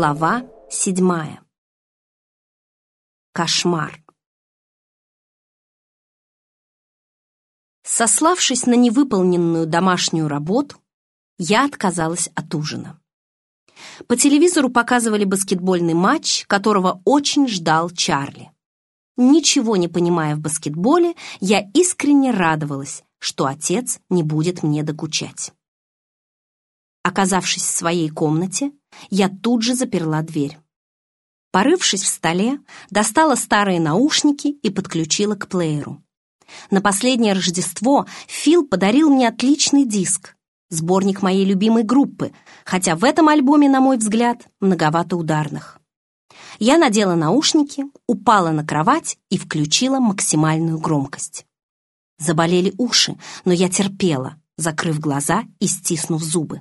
Глава седьмая. Кошмар. Сославшись на невыполненную домашнюю работу, я отказалась от ужина. По телевизору показывали баскетбольный матч, которого очень ждал Чарли. Ничего не понимая в баскетболе, я искренне радовалась, что отец не будет мне докучать. Оказавшись в своей комнате, я тут же заперла дверь. Порывшись в столе, достала старые наушники и подключила к плееру. На последнее Рождество Фил подарил мне отличный диск, сборник моей любимой группы, хотя в этом альбоме, на мой взгляд, многовато ударных. Я надела наушники, упала на кровать и включила максимальную громкость. Заболели уши, но я терпела, закрыв глаза и стиснув зубы.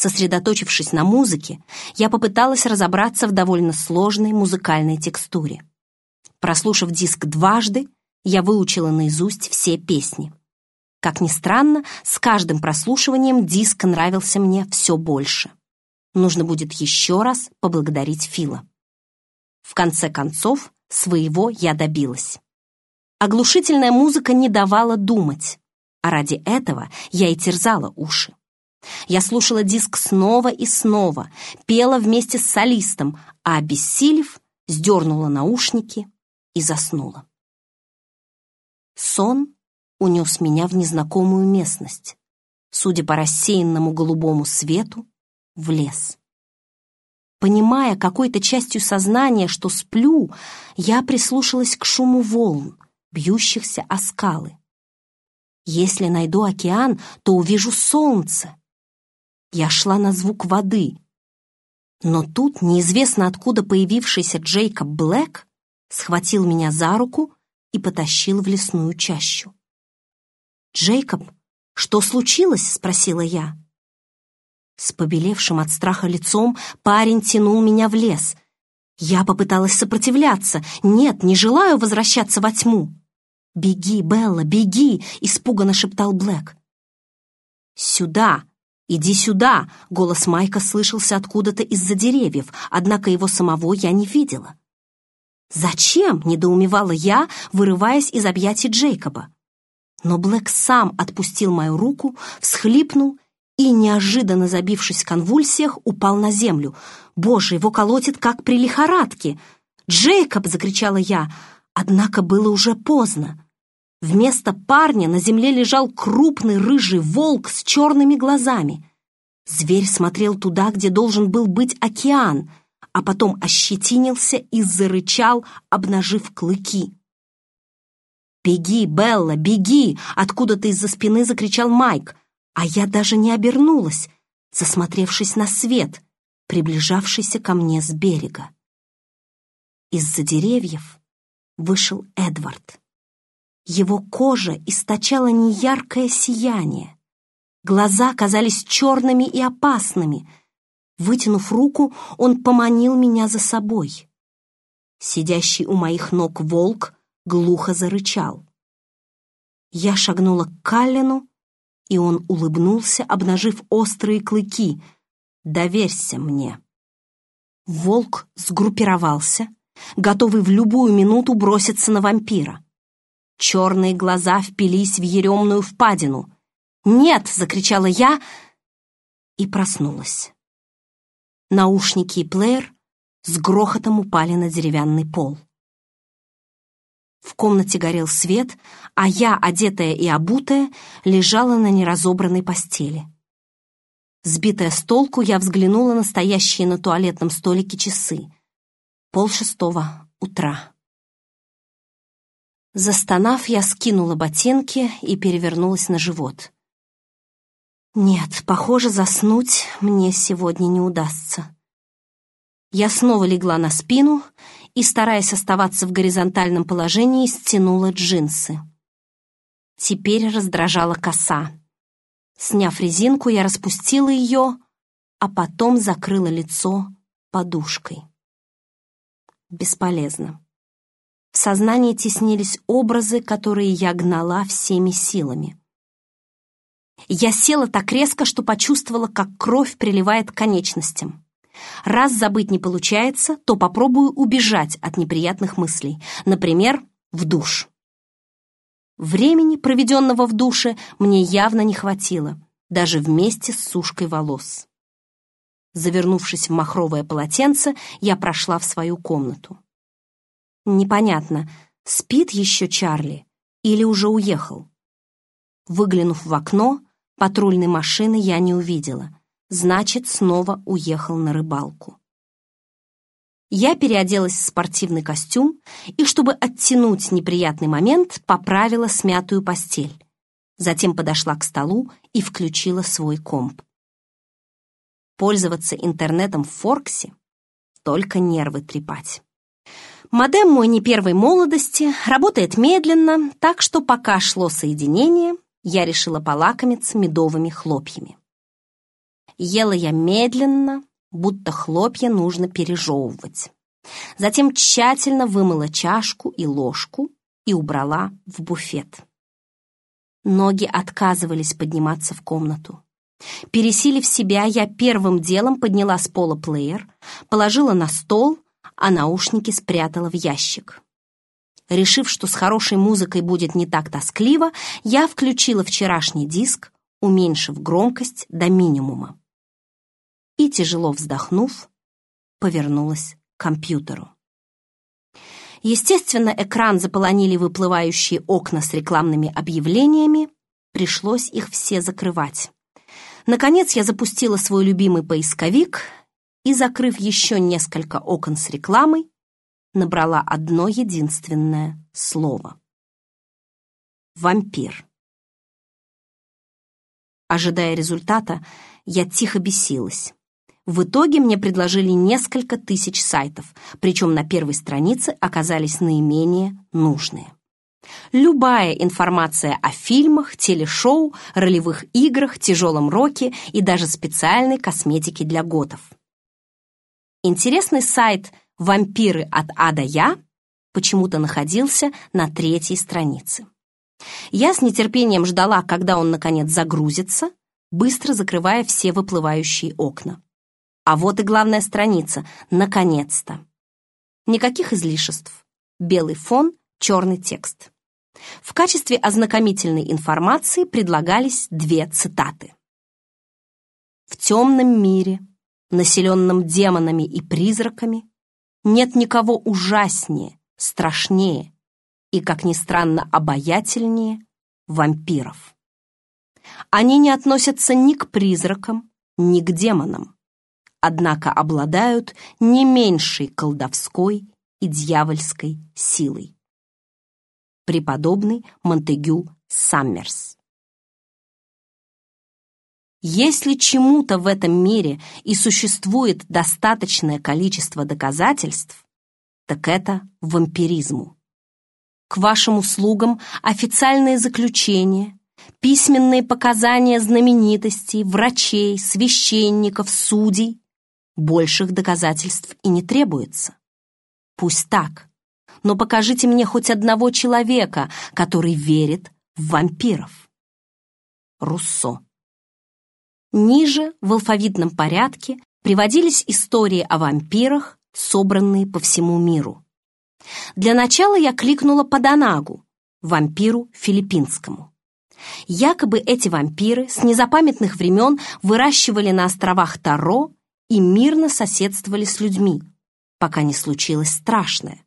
Сосредоточившись на музыке, я попыталась разобраться в довольно сложной музыкальной текстуре. Прослушав диск дважды, я выучила наизусть все песни. Как ни странно, с каждым прослушиванием диск нравился мне все больше. Нужно будет еще раз поблагодарить Фила. В конце концов, своего я добилась. Оглушительная музыка не давала думать, а ради этого я и терзала уши. Я слушала диск снова и снова, пела вместе с солистом, а, обессилев, сдернула наушники и заснула. Сон унес меня в незнакомую местность, судя по рассеянному голубому свету, в лес. Понимая какой-то частью сознания, что сплю, я прислушалась к шуму волн, бьющихся о скалы. Если найду океан, то увижу солнце. Я шла на звук воды. Но тут неизвестно откуда появившийся Джейкоб Блэк схватил меня за руку и потащил в лесную чащу. «Джейкоб, что случилось?» — спросила я. С побелевшим от страха лицом парень тянул меня в лес. Я попыталась сопротивляться. «Нет, не желаю возвращаться во тьму!» «Беги, Белла, беги!» — испуганно шептал Блэк. «Сюда!» «Иди сюда!» — голос Майка слышался откуда-то из-за деревьев, однако его самого я не видела. «Зачем?» — недоумевала я, вырываясь из объятий Джейкоба. Но Блэк сам отпустил мою руку, всхлипнул и, неожиданно забившись в конвульсиях, упал на землю. «Боже, его колотит, как при лихорадке!» «Джейкоб!» — закричала я, однако было уже поздно. Вместо парня на земле лежал крупный рыжий волк с черными глазами. Зверь смотрел туда, где должен был быть океан, а потом ощетинился и зарычал, обнажив клыки. «Беги, Белла, беги!» — откуда-то из-за спины закричал Майк, а я даже не обернулась, засмотревшись на свет, приближавшийся ко мне с берега. Из-за деревьев вышел Эдвард. Его кожа источала неяркое сияние. Глаза казались черными и опасными. Вытянув руку, он поманил меня за собой. Сидящий у моих ног волк глухо зарычал. Я шагнула к Каллину, и он улыбнулся, обнажив острые клыки. «Доверься мне». Волк сгруппировался, готовый в любую минуту броситься на вампира. Черные глаза впились в еремную впадину. «Нет!» — закричала я и проснулась. Наушники и плеер с грохотом упали на деревянный пол. В комнате горел свет, а я, одетая и обутая, лежала на неразобранной постели. Сбитая с толку, я взглянула на стоящие на туалетном столике часы. Пол шестого утра. Застонав, я скинула ботинки и перевернулась на живот. Нет, похоже, заснуть мне сегодня не удастся. Я снова легла на спину и, стараясь оставаться в горизонтальном положении, стянула джинсы. Теперь раздражала коса. Сняв резинку, я распустила ее, а потом закрыла лицо подушкой. Бесполезно. В сознании теснились образы, которые я гнала всеми силами. Я села так резко, что почувствовала, как кровь приливает к конечностям. Раз забыть не получается, то попробую убежать от неприятных мыслей. Например, в душ. Времени, проведенного в душе, мне явно не хватило, даже вместе с сушкой волос. Завернувшись в махровое полотенце, я прошла в свою комнату. Непонятно, спит еще Чарли или уже уехал. Выглянув в окно, патрульной машины я не увидела. Значит, снова уехал на рыбалку. Я переоделась в спортивный костюм и, чтобы оттянуть неприятный момент, поправила смятую постель. Затем подошла к столу и включила свой комп. Пользоваться интернетом в Форксе — только нервы трепать. Модем мой не первой молодости, работает медленно, так что пока шло соединение, я решила полакомиться медовыми хлопьями. Ела я медленно, будто хлопья нужно пережевывать. Затем тщательно вымыла чашку и ложку и убрала в буфет. Ноги отказывались подниматься в комнату. Пересилив себя, я первым делом подняла с пола плеер, положила на стол — а наушники спрятала в ящик. Решив, что с хорошей музыкой будет не так тоскливо, я включила вчерашний диск, уменьшив громкость до минимума. И, тяжело вздохнув, повернулась к компьютеру. Естественно, экран заполонили выплывающие окна с рекламными объявлениями, пришлось их все закрывать. Наконец я запустила свой любимый поисковик — и, закрыв еще несколько окон с рекламой, набрала одно единственное слово. Вампир. Ожидая результата, я тихо бесилась. В итоге мне предложили несколько тысяч сайтов, причем на первой странице оказались наименее нужные. Любая информация о фильмах, телешоу, ролевых играх, тяжелом роке и даже специальной косметике для готов. Интересный сайт «Вампиры от А до Я» почему-то находился на третьей странице. Я с нетерпением ждала, когда он, наконец, загрузится, быстро закрывая все выплывающие окна. А вот и главная страница, наконец-то. Никаких излишеств. Белый фон, черный текст. В качестве ознакомительной информации предлагались две цитаты. «В темном мире населенном демонами и призраками, нет никого ужаснее, страшнее и, как ни странно, обаятельнее вампиров. Они не относятся ни к призракам, ни к демонам, однако обладают не меньшей колдовской и дьявольской силой. Преподобный Монтегю Саммерс если чему-то в этом мире и существует достаточное количество доказательств, так это вампиризму. К вашим услугам официальные заключения, письменные показания знаменитостей, врачей, священников, судей. Больших доказательств и не требуется. Пусть так, но покажите мне хоть одного человека, который верит в вампиров. Руссо Ниже, в алфавитном порядке, приводились истории о вампирах, собранные по всему миру. Для начала я кликнула по Донагу, вампиру филиппинскому. Якобы эти вампиры с незапамятных времен выращивали на островах Таро и мирно соседствовали с людьми, пока не случилось страшное.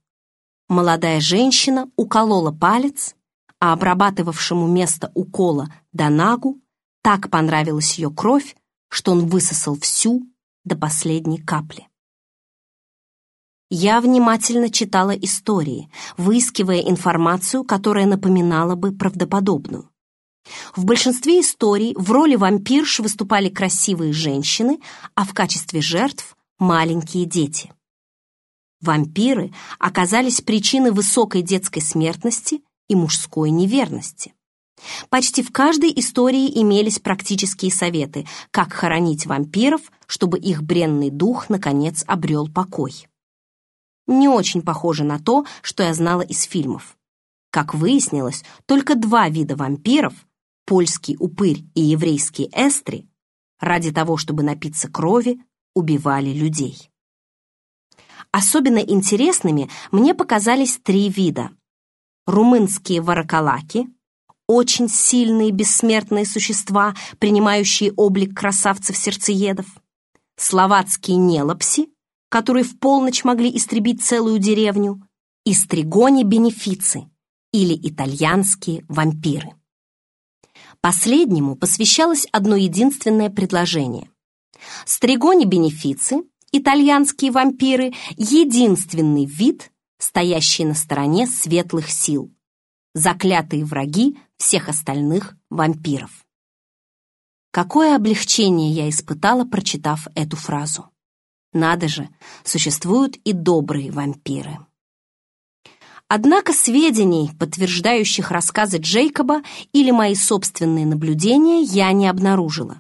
Молодая женщина уколола палец, а обрабатывавшему место укола Донагу так понравилась ее кровь, что он высосал всю до последней капли. Я внимательно читала истории, выискивая информацию, которая напоминала бы правдоподобную. В большинстве историй в роли вампирш выступали красивые женщины, а в качестве жертв – маленькие дети. Вампиры оказались причиной высокой детской смертности и мужской неверности. Почти в каждой истории имелись практические советы, как хоронить вампиров, чтобы их бренный дух, наконец, обрел покой. Не очень похоже на то, что я знала из фильмов. Как выяснилось, только два вида вампиров, польский упырь и еврейский эстри, ради того, чтобы напиться крови, убивали людей. Особенно интересными мне показались три вида. Румынские варакалаки, очень сильные бессмертные существа, принимающие облик красавцев-сердцеедов, словацкие нелопси, которые в полночь могли истребить целую деревню, и стригони-бенефицы, или итальянские вампиры. Последнему посвящалось одно единственное предложение. Стригони-бенефицы, итальянские вампиры, единственный вид, стоящий на стороне светлых сил, заклятые враги всех остальных вампиров. Какое облегчение я испытала, прочитав эту фразу. Надо же, существуют и добрые вампиры. Однако сведений, подтверждающих рассказы Джейкоба или мои собственные наблюдения, я не обнаружила.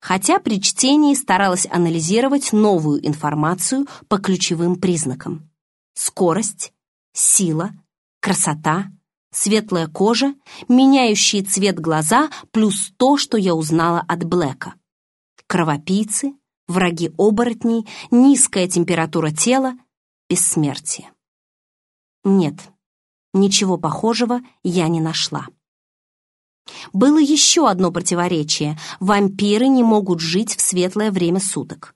Хотя при чтении старалась анализировать новую информацию по ключевым признакам. Скорость, сила, красота, светлая кожа, меняющий цвет глаза, плюс то, что я узнала от Блэка. Кровопийцы, враги оборотней, низкая температура тела, бессмертие. Нет, ничего похожего я не нашла. Было еще одно противоречие. Вампиры не могут жить в светлое время суток.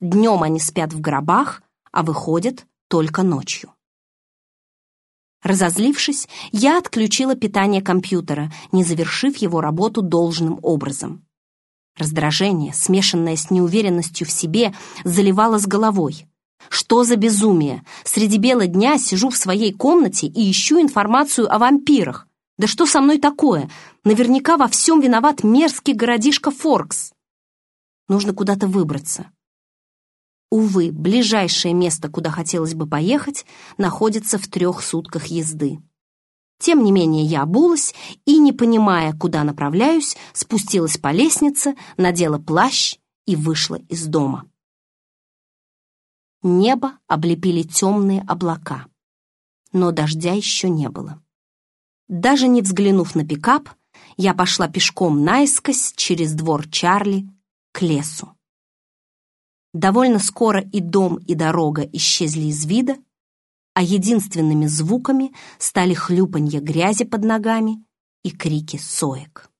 Днем они спят в гробах, а выходят только ночью. Разозлившись, я отключила питание компьютера, не завершив его работу должным образом. Раздражение, смешанное с неуверенностью в себе, заливало с головой. Что за безумие? Среди бела дня сижу в своей комнате и ищу информацию о вампирах. Да что со мной такое? Наверняка во всем виноват мерзкий городишко Форкс. Нужно куда-то выбраться. Увы, ближайшее место, куда хотелось бы поехать, находится в трех сутках езды. Тем не менее я обулась и, не понимая, куда направляюсь, спустилась по лестнице, надела плащ и вышла из дома. Небо облепили темные облака, но дождя еще не было. Даже не взглянув на пикап, я пошла пешком наискось через двор Чарли к лесу. Довольно скоро и дом, и дорога исчезли из вида, а единственными звуками стали хлюпанье грязи под ногами и крики соек.